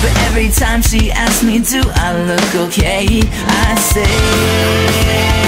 But every time she asks me, do I look okay? I say.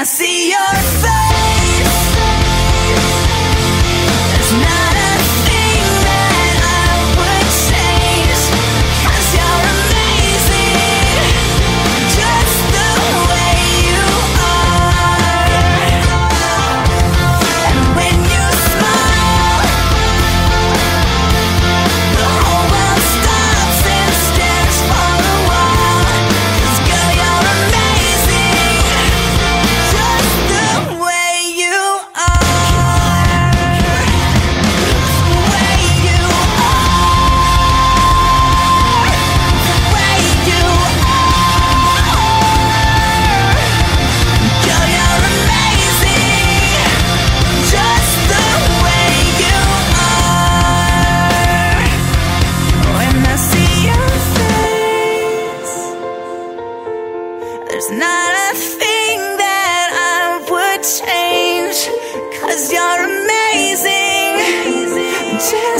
I see your face. There's not a thing that I would change. Cause you're amazing, the